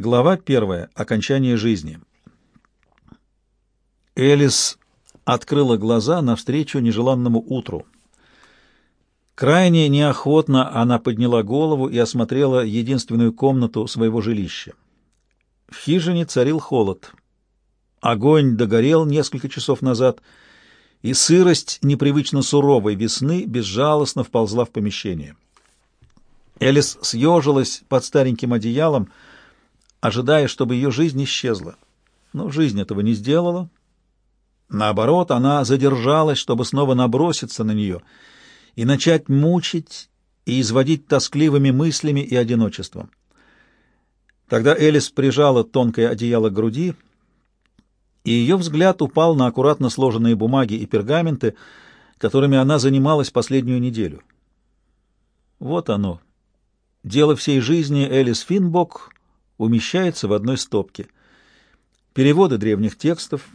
Глава первая. Окончание жизни. Элис открыла глаза навстречу нежеланному утру. Крайне неохотно она подняла голову и осмотрела единственную комнату своего жилища. В хижине царил холод. Огонь догорел несколько часов назад, и сырость непривычно суровой весны безжалостно вползла в помещение. Элис съежилась под стареньким одеялом, ожидая, чтобы ее жизнь исчезла. Но жизнь этого не сделала. Наоборот, она задержалась, чтобы снова наброситься на нее и начать мучить и изводить тоскливыми мыслями и одиночеством. Тогда Элис прижала тонкое одеяло к груди, и ее взгляд упал на аккуратно сложенные бумаги и пергаменты, которыми она занималась последнюю неделю. Вот оно. Дело всей жизни Элис Финбок умещается в одной стопке. Переводы древних текстов,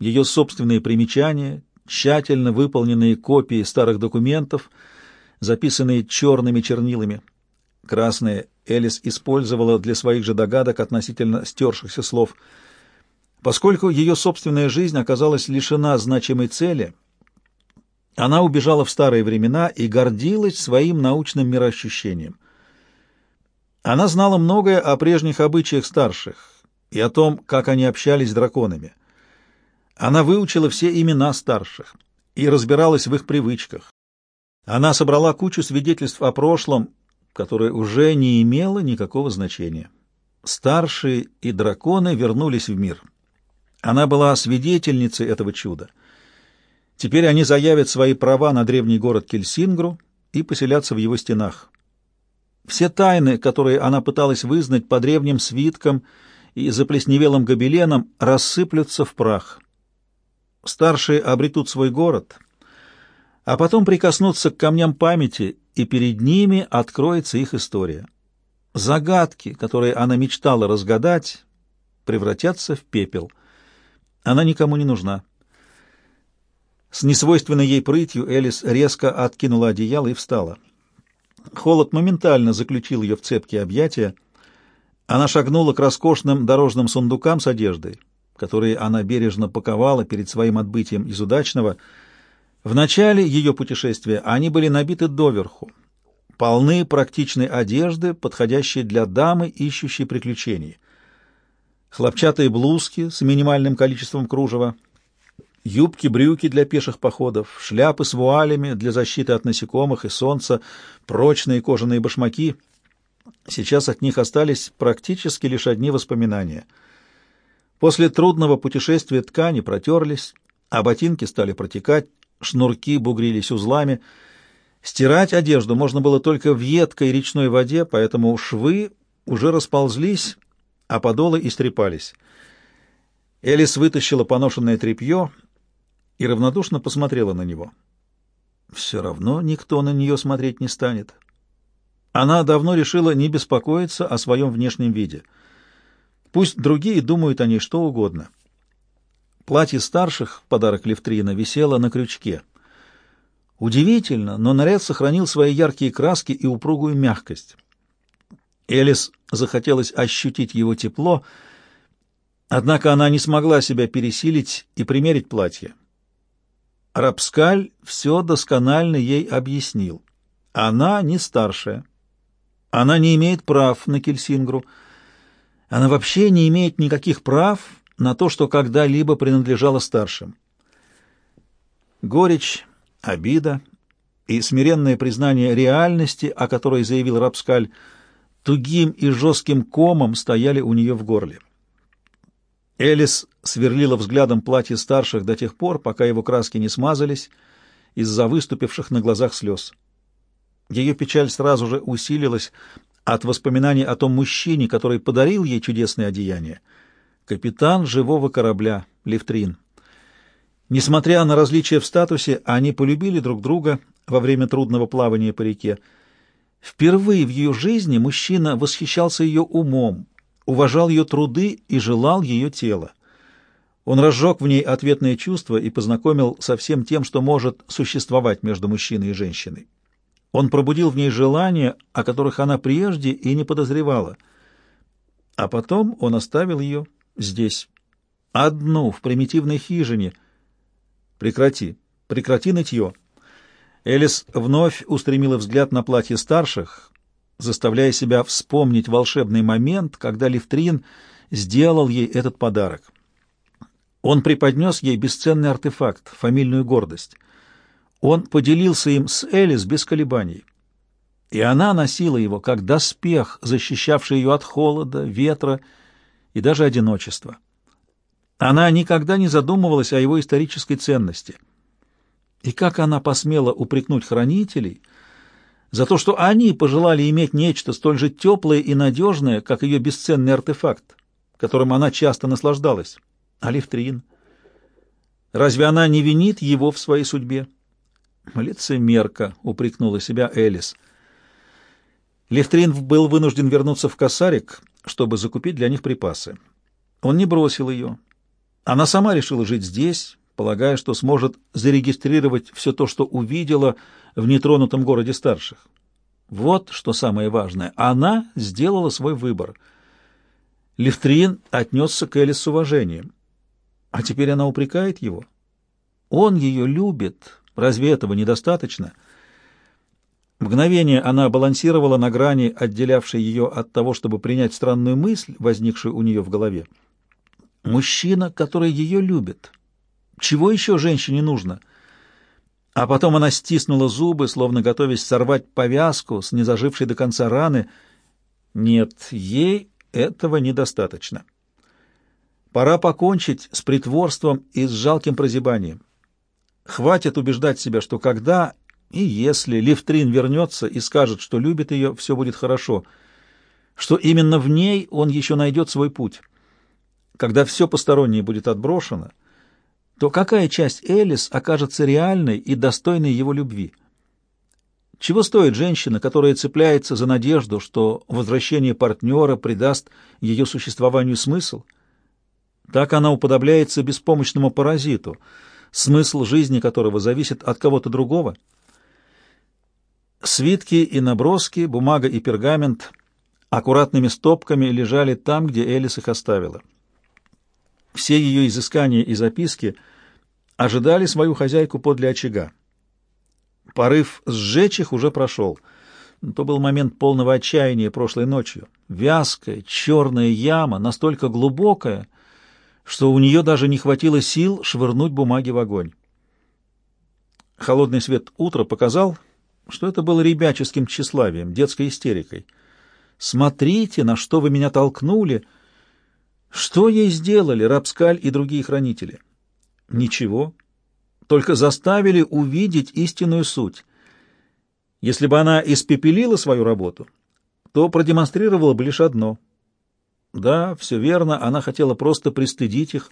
ее собственные примечания, тщательно выполненные копии старых документов, записанные черными чернилами. Красные Элис использовала для своих же догадок относительно стершихся слов. Поскольку ее собственная жизнь оказалась лишена значимой цели, она убежала в старые времена и гордилась своим научным мироощущением — она знала многое о прежних обычаях старших и о том, как они общались с драконами. Она выучила все имена старших и разбиралась в их привычках. Она собрала кучу свидетельств о прошлом, которое уже не имело никакого значения. Старшие и драконы вернулись в мир. Она была свидетельницей этого чуда. Теперь они заявят свои права на древний город Кельсингру и поселятся в его стенах. Все тайны, которые она пыталась вызнать по древним свиткам и заплесневелым гобеленам, рассыплются в прах. Старшие обретут свой город, а потом прикоснутся к камням памяти, и перед ними откроется их история. Загадки, которые она мечтала разгадать, превратятся в пепел. Она никому не нужна. С несвойственной ей прытью Элис резко откинула одеяло и встала. Холод моментально заключил ее в цепкие объятия. Она шагнула к роскошным дорожным сундукам с одеждой, которые она бережно паковала перед своим отбытием из удачного. В начале ее путешествия они были набиты доверху, полны практичной одежды, подходящей для дамы, ищущей приключений. Хлопчатые блузки с минимальным количеством кружева — юбки-брюки для пеших походов, шляпы с вуалями для защиты от насекомых и солнца, прочные кожаные башмаки. Сейчас от них остались практически лишь одни воспоминания. После трудного путешествия ткани протерлись, а ботинки стали протекать, шнурки бугрились узлами. Стирать одежду можно было только в едкой речной воде, поэтому швы уже расползлись, а подолы истрепались. Элис вытащила поношенное тряпье — и равнодушно посмотрела на него. Все равно никто на нее смотреть не станет. Она давно решила не беспокоиться о своем внешнем виде. Пусть другие думают о ней что угодно. Платье старших, подарок Левтрина, висело на крючке. Удивительно, но наряд сохранил свои яркие краски и упругую мягкость. Элис захотелось ощутить его тепло, однако она не смогла себя пересилить и примерить платье. Рапскаль все досконально ей объяснил. Она не старшая. Она не имеет прав на Кельсингру. Она вообще не имеет никаких прав на то, что когда-либо принадлежало старшим. Горечь, обида и смиренное признание реальности, о которой заявил Рапскаль, тугим и жестким комом стояли у нее в горле. Элис сверлила взглядом платье старших до тех пор, пока его краски не смазались из-за выступивших на глазах слез. Ее печаль сразу же усилилась от воспоминаний о том мужчине, который подарил ей чудесное одеяние. Капитан живого корабля, Левтрин. Несмотря на различия в статусе, они полюбили друг друга во время трудного плавания по реке. Впервые в ее жизни мужчина восхищался ее умом, уважал ее труды и желал ее тела. Он разжег в ней ответное чувство и познакомил со всем тем, что может существовать между мужчиной и женщиной. Он пробудил в ней желания, о которых она прежде и не подозревала. А потом он оставил ее здесь, одну, в примитивной хижине. Прекрати, прекрати нытье. Элис вновь устремила взгляд на платье старших, заставляя себя вспомнить волшебный момент, когда Левтрин сделал ей этот подарок. Он преподнес ей бесценный артефакт, фамильную гордость. Он поделился им с Элис без колебаний. И она носила его как доспех, защищавший ее от холода, ветра и даже одиночества. Она никогда не задумывалась о его исторической ценности. И как она посмела упрекнуть хранителей за то, что они пожелали иметь нечто столь же теплое и надежное, как ее бесценный артефакт, которым она часто наслаждалась? Алифтрин. Разве она не винит его в своей судьбе? Лицемерка, упрекнула себя Элис. Левтрин был вынужден вернуться в Косарик, чтобы закупить для них припасы. Он не бросил ее. Она сама решила жить здесь, полагая, что сможет зарегистрировать все то, что увидела в нетронутом городе старших. Вот что самое важное. Она сделала свой выбор. Левтрин отнесся к Элис с уважением. А теперь она упрекает его. Он ее любит. Разве этого недостаточно? Мгновение она балансировала на грани, отделявшей ее от того, чтобы принять странную мысль, возникшую у нее в голове. Мужчина, который ее любит. Чего еще женщине нужно? А потом она стиснула зубы, словно готовясь сорвать повязку с незажившей до конца раны. Нет, ей этого недостаточно. Пора покончить с притворством и с жалким прозябанием. Хватит убеждать себя, что когда и если Левтрин вернется и скажет, что любит ее, все будет хорошо, что именно в ней он еще найдет свой путь. Когда все постороннее будет отброшено, то какая часть Элис окажется реальной и достойной его любви? Чего стоит женщина, которая цепляется за надежду, что возвращение партнера придаст ее существованию смысл – так она уподобляется беспомощному паразиту, смысл жизни которого зависит от кого-то другого. Свитки и наброски, бумага и пергамент аккуратными стопками лежали там, где Элис их оставила. Все ее изыскания и записки ожидали свою хозяйку подле очага. Порыв сжечь их уже прошел. То был момент полного отчаяния прошлой ночью. Вязкая, черная яма, настолько глубокая, что у нее даже не хватило сил швырнуть бумаги в огонь. Холодный свет утра показал, что это было ребяческим тщеславием, детской истерикой. «Смотрите, на что вы меня толкнули!» Что ей сделали Рапскаль и другие хранители? Ничего, только заставили увидеть истинную суть. Если бы она испепелила свою работу, то продемонстрировала бы лишь одно — да, все верно, она хотела просто пристыдить их.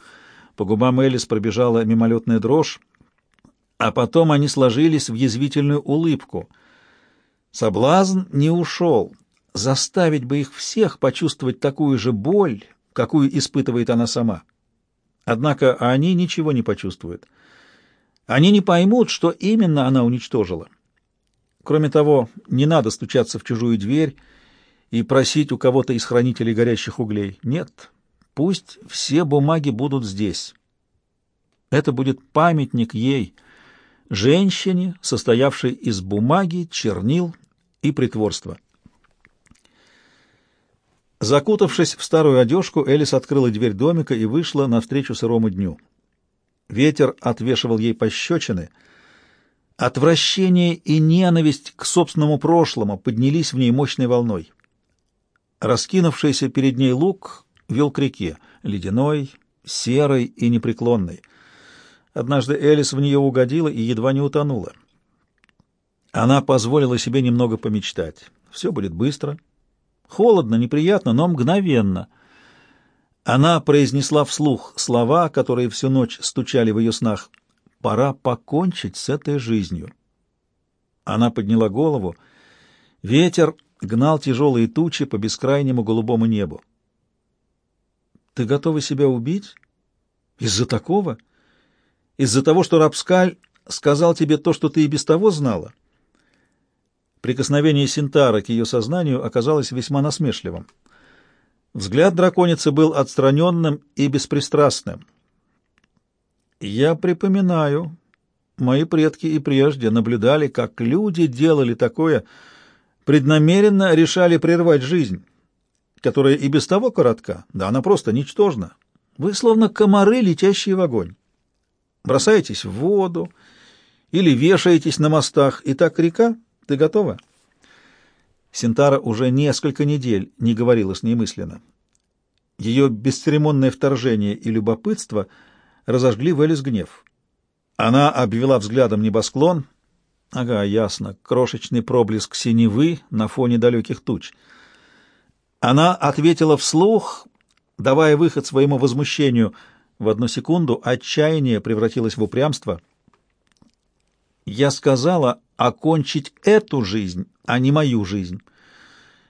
По губам Элис пробежала мимолетная дрожь, а потом они сложились в язвительную улыбку. Соблазн не ушел. Заставить бы их всех почувствовать такую же боль, какую испытывает она сама. Однако они ничего не почувствуют. Они не поймут, что именно она уничтожила. Кроме того, не надо стучаться в чужую дверь, и просить у кого-то из хранителей горящих углей. Нет, пусть все бумаги будут здесь. Это будет памятник ей, женщине, состоявшей из бумаги, чернил и притворства. Закутавшись в старую одежку, Элис открыла дверь домика и вышла навстречу сырому дню. Ветер отвешивал ей пощечины. Отвращение и ненависть к собственному прошлому поднялись в ней мощной волной. Раскинувшийся перед ней луг вел к реке, ледяной, серой и непреклонной. Однажды Элис в нее угодила и едва не утонула. Она позволила себе немного помечтать. Все будет быстро. Холодно, неприятно, но мгновенно. Она произнесла вслух слова, которые всю ночь стучали в ее снах. «Пора покончить с этой жизнью». Она подняла голову. Ветер гнал тяжелые тучи по бескрайнему голубому небу. «Ты готова себя убить? Из-за такого? Из-за того, что Рапскаль сказал тебе то, что ты и без того знала?» Прикосновение Синтара к ее сознанию оказалось весьма насмешливым. Взгляд драконицы был отстраненным и беспристрастным. «Я припоминаю, мои предки и прежде наблюдали, как люди делали такое, преднамеренно решали прервать жизнь, которая и без того коротка, да она просто ничтожна. Вы словно комары, летящие в огонь. Бросаетесь в воду или вешаетесь на мостах, и так река, ты готова?» Синтара уже несколько недель не говорила с ней мысленно. Ее бесцеремонное вторжение и любопытство разожгли в Элис гнев. Она обвела взглядом небосклон. Ага, ясно, крошечный проблеск синевы на фоне далеких туч. Она ответила вслух, давая выход своему возмущению. В одну секунду отчаяние превратилось в упрямство. «Я сказала окончить эту жизнь, а не мою жизнь».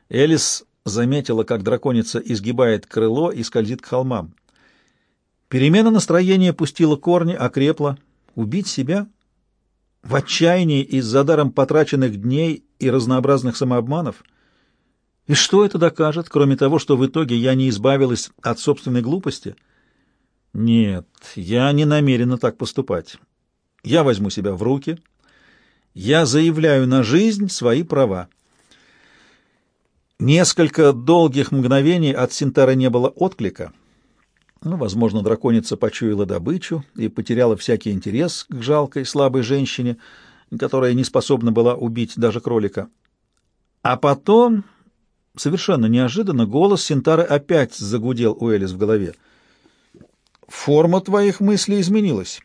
Элис заметила, как драконица изгибает крыло и скользит к холмам. Перемена настроения пустила корни, окрепла. Убить себя? В отчаянии из-за даром потраченных дней и разнообразных самообманов? И что это докажет, кроме того, что в итоге я не избавилась от собственной глупости? Нет, я не намерена так поступать. Я возьму себя в руки. Я заявляю на жизнь свои права. Несколько долгих мгновений от Синтара не было отклика. Ну, возможно, драконица почуяла добычу и потеряла всякий интерес к жалкой, слабой женщине, которая не способна была убить даже кролика. А потом, совершенно неожиданно, голос Синтары опять загудел у Элис в голове. «Форма твоих мыслей изменилась.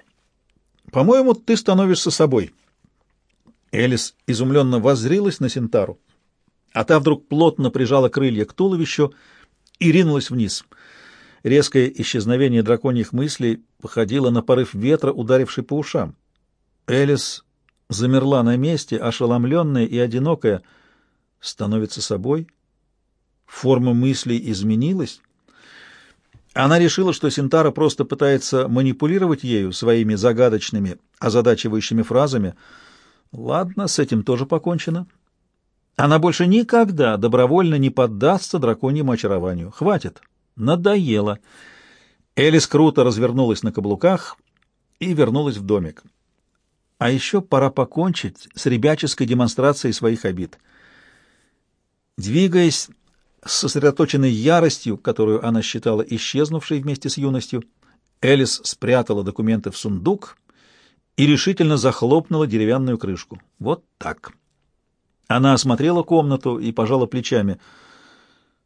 По-моему, ты становишься собой». Элис изумленно воззрилась на Синтару а та вдруг плотно прижала крылья к туловищу и ринулась вниз. Резкое исчезновение драконьих мыслей походило на порыв ветра, ударивший по ушам. Элис замерла на месте, ошеломленная и одинокая. Становится собой? Форма мыслей изменилась? Она решила, что Синтара просто пытается манипулировать ею своими загадочными, озадачивающими фразами. Ладно, с этим тоже покончено. Она больше никогда добровольно не поддастся драконьему очарованию. Хватит. Надоело. Элис круто развернулась на каблуках и вернулась в домик. А еще пора покончить с ребяческой демонстрацией своих обид. Двигаясь с сосредоточенной яростью, которую она считала исчезнувшей вместе с юностью, Элис спрятала документы в сундук и решительно захлопнула деревянную крышку. Вот так. Она осмотрела комнату и пожала плечами.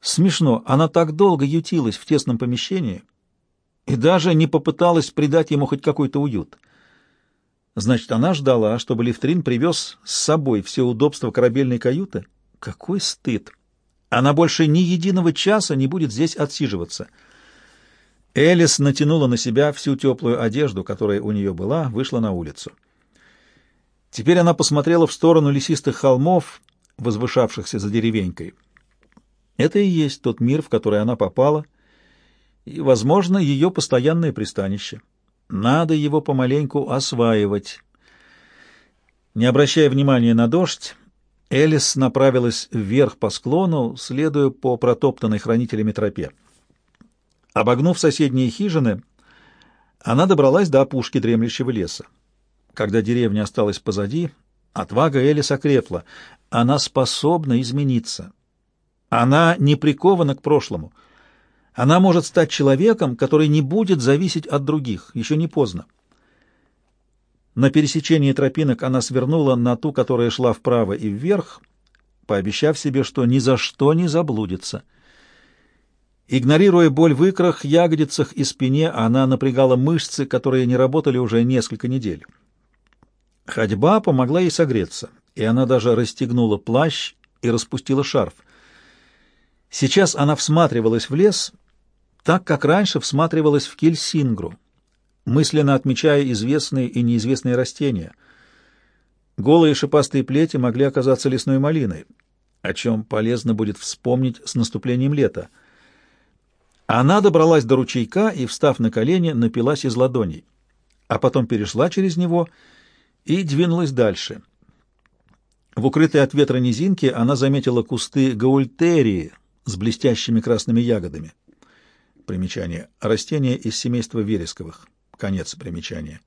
Смешно, она так долго ютилась в тесном помещении и даже не попыталась придать ему хоть какой-то уют. Значит, она ждала, чтобы Лифтрин привез с собой все удобства корабельной каюты? Какой стыд! Она больше ни единого часа не будет здесь отсиживаться. Элис натянула на себя всю теплую одежду, которая у нее была, вышла на улицу. Теперь она посмотрела в сторону лесистых холмов, возвышавшихся за деревенькой. Это и есть тот мир, в который она попала, и, возможно, ее постоянное пристанище. Надо его помаленьку осваивать. Не обращая внимания на дождь, Элис направилась вверх по склону, следуя по протоптанной хранителями тропе. Обогнув соседние хижины, она добралась до опушки дремлющего леса. Когда деревня осталась позади, отвага Элис окрепла. Она способна измениться. Она не прикована к прошлому. Она может стать человеком, который не будет зависеть от других. Еще не поздно. На пересечении тропинок она свернула на ту, которая шла вправо и вверх, пообещав себе, что ни за что не заблудится. Игнорируя боль в икрах, ягодицах и спине, она напрягала мышцы, которые не работали уже несколько недель. Ходьба помогла ей согреться, и она даже расстегнула плащ и распустила шарф. Сейчас она всматривалась в лес, так как раньше всматривалась в Кельсингру, мысленно отмечая известные и неизвестные растения. Голые шипастые плети могли оказаться лесной малиной, о чем полезно будет вспомнить с наступлением лета. Она добралась до ручейка и, встав на колени, напилась из ладоней, а потом перешла через него и, двинулась дальше. В укрытой от ветра низинке она заметила кусты гаультерии с блестящими красными ягодами. Примечание. Растение из семейства вересковых. Конец примечания.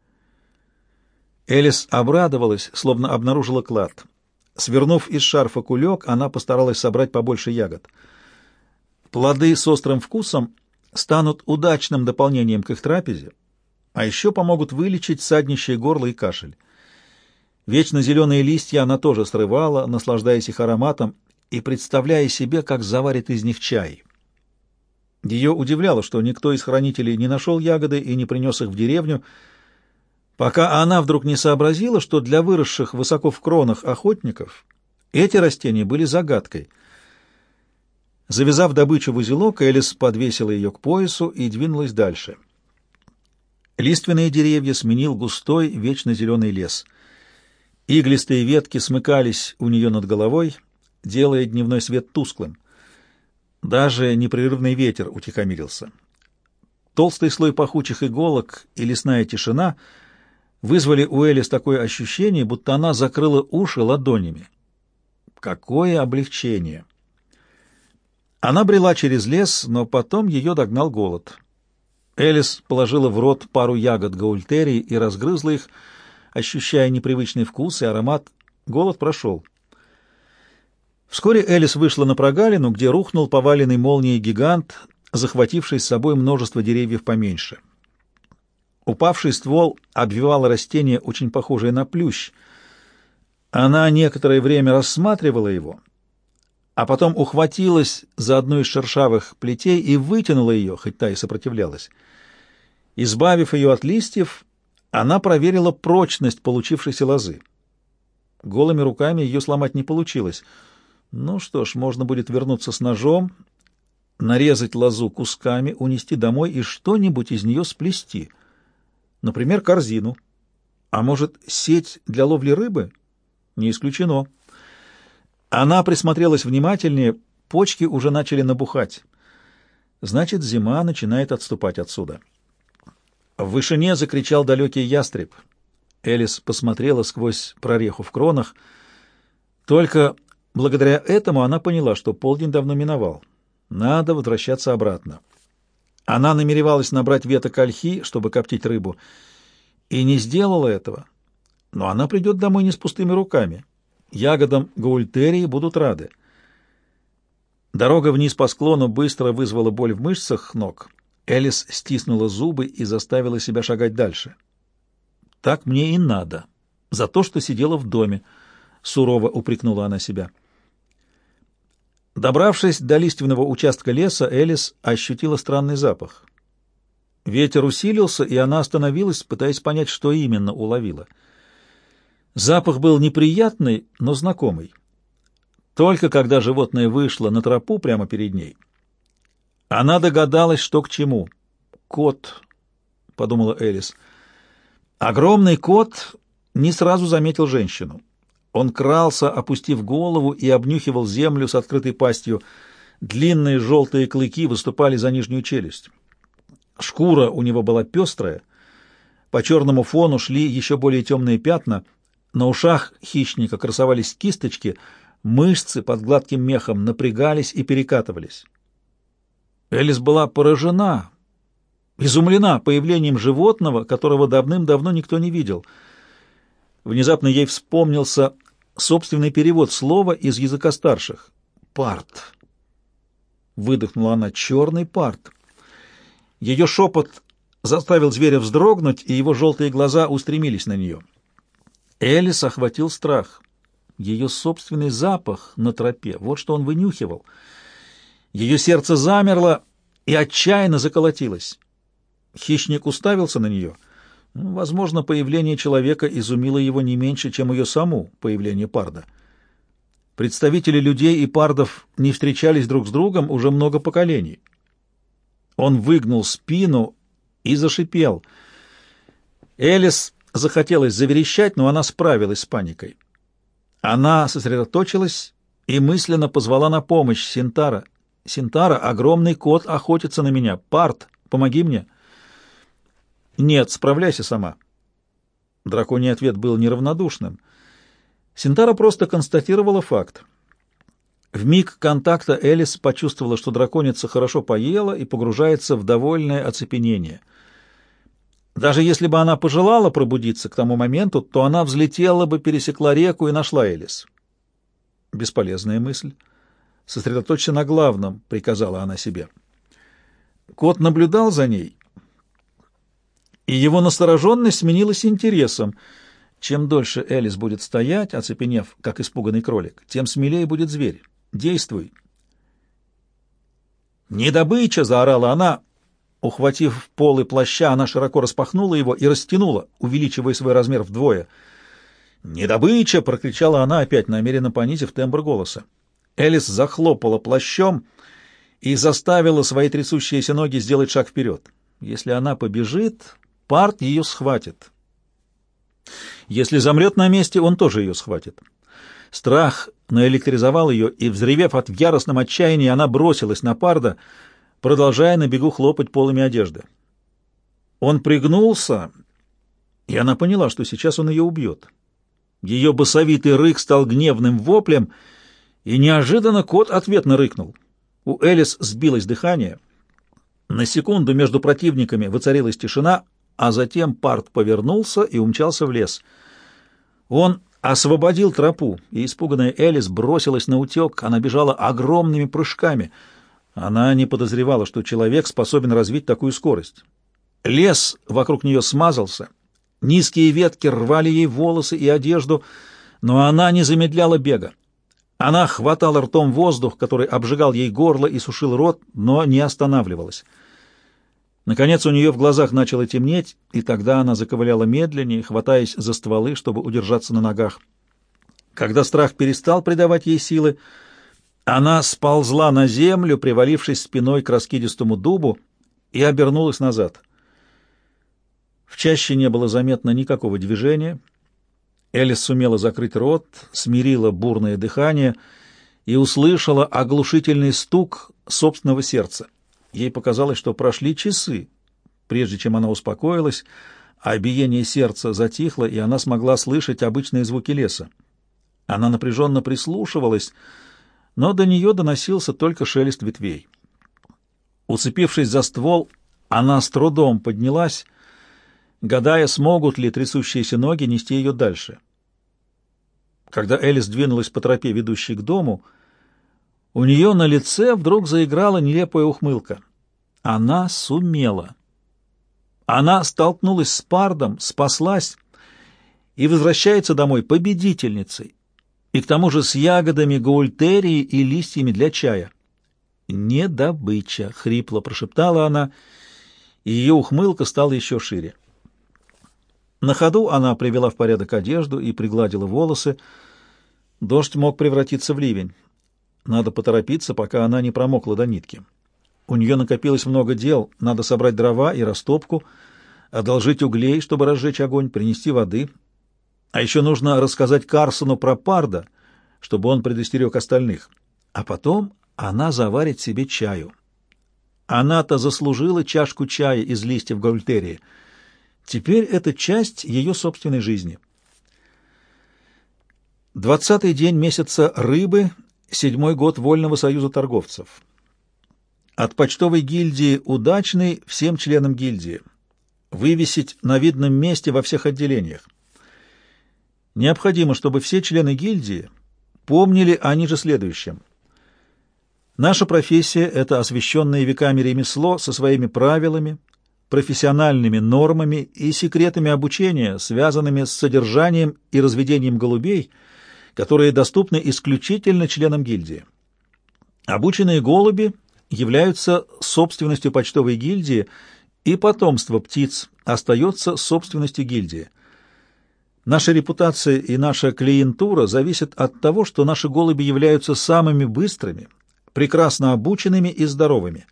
Элис обрадовалась, словно обнаружила клад. Свернув из шарфа кулек, она постаралась собрать побольше ягод. Плоды с острым вкусом станут удачным дополнением к их трапезе, а еще помогут вылечить саднищее горло и кашель. Вечно зеленые листья она тоже срывала, наслаждаясь их ароматом и представляя себе, как заварит из них чай. Ее удивляло, что никто из хранителей не нашел ягоды и не принес их в деревню, пока она вдруг не сообразила, что для выросших высоко в кронах охотников эти растения были загадкой. Завязав добычу в узелок, Элис подвесила ее к поясу и двинулась дальше. Лиственные деревья сменил густой, вечно зеленый лес. Иглистые ветки смыкались у нее над головой, делая дневной свет тусклым. Даже непрерывный ветер утихомирился. Толстый слой пахучих иголок и лесная тишина — вызвали у Элис такое ощущение, будто она закрыла уши ладонями. Какое облегчение! Она брела через лес, но потом ее догнал голод. Элис положила в рот пару ягод гаультерии и разгрызла их, ощущая непривычный вкус и аромат. Голод прошел. Вскоре Элис вышла на прогалину, где рухнул поваленный молнией гигант, захвативший с собой множество деревьев поменьше. Упавший ствол обвивал растение, очень похожее на плющ. Она некоторое время рассматривала его, а потом ухватилась за одну из шершавых плетей и вытянула ее, хоть та и сопротивлялась. Избавив ее от листьев, она проверила прочность получившейся лозы. Голыми руками ее сломать не получилось. Ну что ж, можно будет вернуться с ножом, нарезать лозу кусками, унести домой и что-нибудь из нее сплести — Например, корзину. А может, сеть для ловли рыбы? Не исключено. Она присмотрелась внимательнее, почки уже начали набухать. Значит, зима начинает отступать отсюда. В вышине закричал далекий ястреб. Элис посмотрела сквозь прореху в кронах. Только благодаря этому она поняла, что полдень давно миновал. Надо возвращаться обратно. Она намеревалась набрать веток ольхи, чтобы коптить рыбу, и не сделала этого. Но она придет домой не с пустыми руками. Ягодам гаультерии будут рады. Дорога вниз по склону быстро вызвала боль в мышцах ног. Элис стиснула зубы и заставила себя шагать дальше. «Так мне и надо. За то, что сидела в доме», — сурово упрекнула она себя. Добравшись до лиственного участка леса, Элис ощутила странный запах. Ветер усилился, и она остановилась, пытаясь понять, что именно уловила. Запах был неприятный, но знакомый. Только когда животное вышло на тропу прямо перед ней, она догадалась, что к чему. «Кот», — подумала Элис. Огромный кот не сразу заметил женщину. Он крался, опустив голову, и обнюхивал землю с открытой пастью. Длинные желтые клыки выступали за нижнюю челюсть. Шкура у него была пестрая. По черному фону шли еще более темные пятна. На ушах хищника красовались кисточки, мышцы под гладким мехом напрягались и перекатывались. Элис была поражена, изумлена появлением животного, которого давным-давно никто не видел. Внезапно ей вспомнился собственный перевод слова из языка старших. «Парт». Выдохнула она. «Черный парт». Ее шепот заставил зверя вздрогнуть, и его желтые глаза устремились на нее. Элис охватил страх. Ее собственный запах на тропе, вот что он вынюхивал. Ее сердце замерло и отчаянно заколотилось. Хищник уставился на нее — Возможно, появление человека изумило его не меньше, чем ее саму появление парда. Представители людей и пардов не встречались друг с другом уже много поколений. Он выгнул спину и зашипел. Элис захотелось заверещать, но она справилась с паникой. Она сосредоточилась и мысленно позвала на помощь Синтара. «Синтара, огромный кот охотится на меня. Парт, помоги мне!» «Нет, справляйся сама». Драконий ответ был неравнодушным. Синтара просто констатировала факт. В миг контакта Элис почувствовала, что драконица хорошо поела и погружается в довольное оцепенение. Даже если бы она пожелала пробудиться к тому моменту, то она взлетела бы, пересекла реку и нашла Элис. Бесполезная мысль. «Сосредоточься на главном», — приказала она себе. Кот наблюдал за ней, и его настороженность сменилась интересом. Чем дольше Элис будет стоять, оцепенев, как испуганный кролик, тем смелее будет зверь. Действуй. «Не добыча!» — заорала она. Ухватив полы плаща, она широко распахнула его и растянула, увеличивая свой размер вдвое. «Не добыча!» — прокричала она опять, намеренно понизив тембр голоса. Элис захлопала плащом и заставила свои трясущиеся ноги сделать шаг вперед. Если она побежит, Парт ее схватит. Если замрет на месте, он тоже ее схватит. Страх наэлектризовал ее, и, взревев от яростном отчаяния, она бросилась на Парда, продолжая на бегу хлопать полами одежды. Он пригнулся, и она поняла, что сейчас он ее убьет. Ее басовитый рык стал гневным воплем, и неожиданно кот ответно рыкнул. У Элис сбилось дыхание. На секунду между противниками воцарилась тишина, а затем Парт повернулся и умчался в лес. Он освободил тропу, и испуганная Элис бросилась на утек. Она бежала огромными прыжками. Она не подозревала, что человек способен развить такую скорость. Лес вокруг нее смазался, низкие ветки рвали ей волосы и одежду, но она не замедляла бега. Она хватала ртом воздух, который обжигал ей горло и сушил рот, но не останавливалась. Наконец у нее в глазах начало темнеть, и тогда она заковыляла медленнее, хватаясь за стволы, чтобы удержаться на ногах. Когда страх перестал придавать ей силы, она сползла на землю, привалившись спиной к раскидистому дубу, и обернулась назад. В чаще не было заметно никакого движения. Элис сумела закрыть рот, смирила бурное дыхание и услышала оглушительный стук собственного сердца. Ей показалось, что прошли часы, прежде чем она успокоилась, а биение сердца затихло, и она смогла слышать обычные звуки леса. Она напряженно прислушивалась, но до нее доносился только шелест ветвей. Уцепившись за ствол, она с трудом поднялась, гадая, смогут ли трясущиеся ноги нести ее дальше. Когда Элис двинулась по тропе, ведущей к дому, — у нее на лице вдруг заиграла нелепая ухмылка. Она сумела. Она столкнулась с Пардом, спаслась и возвращается домой победительницей, и к тому же с ягодами гаультерии и листьями для чая. «Не добыча!» — хрипло прошептала она, и ее ухмылка стала еще шире. На ходу она привела в порядок одежду и пригладила волосы. Дождь мог превратиться в ливень. Надо поторопиться, пока она не промокла до нитки. У нее накопилось много дел. Надо собрать дрова и растопку, одолжить углей, чтобы разжечь огонь, принести воды. А еще нужно рассказать Карсону про Парда, чтобы он предостерег остальных. А потом она заварит себе чаю. Она-то заслужила чашку чая из листьев гольтерии. Теперь это часть ее собственной жизни. Двадцатый день месяца рыбы — седьмой год Вольного союза торговцев. От почтовой гильдии «Удачный» всем членам гильдии. Вывесить на видном месте во всех отделениях. Необходимо, чтобы все члены гильдии помнили о ниже следующем. Наша профессия — это освященное веками ремесло со своими правилами, профессиональными нормами и секретами обучения, связанными с содержанием и разведением голубей — которые доступны исключительно членам гильдии. Обученные голуби являются собственностью почтовой гильдии, и потомство птиц остается собственностью гильдии. Наша репутация и наша клиентура зависят от того, что наши голуби являются самыми быстрыми, прекрасно обученными и здоровыми.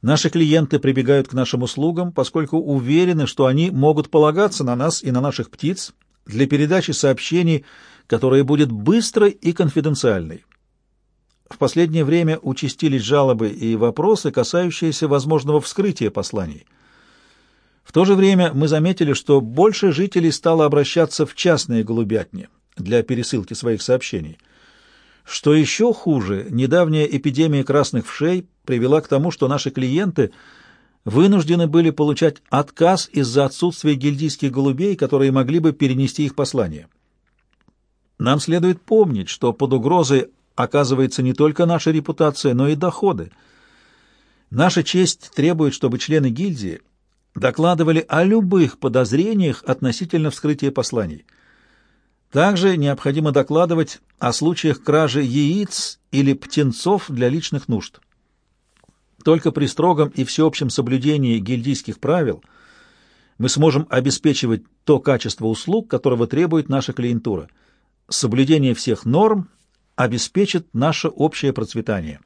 Наши клиенты прибегают к нашим услугам, поскольку уверены, что они могут полагаться на нас и на наших птиц для передачи сообщений которая будет быстрой и конфиденциальной. В последнее время участились жалобы и вопросы, касающиеся возможного вскрытия посланий. В то же время мы заметили, что больше жителей стало обращаться в частные голубятни для пересылки своих сообщений. Что еще хуже, недавняя эпидемия красных вшей привела к тому, что наши клиенты вынуждены были получать отказ из-за отсутствия гильдийских голубей, которые могли бы перенести их послание. Нам следует помнить, что под угрозой оказывается не только наша репутация, но и доходы. Наша честь требует, чтобы члены гильдии докладывали о любых подозрениях относительно вскрытия посланий. Также необходимо докладывать о случаях кражи яиц или птенцов для личных нужд. Только при строгом и всеобщем соблюдении гильдийских правил мы сможем обеспечивать то качество услуг, которого требует наша клиентура. Соблюдение всех норм обеспечит наше общее процветание.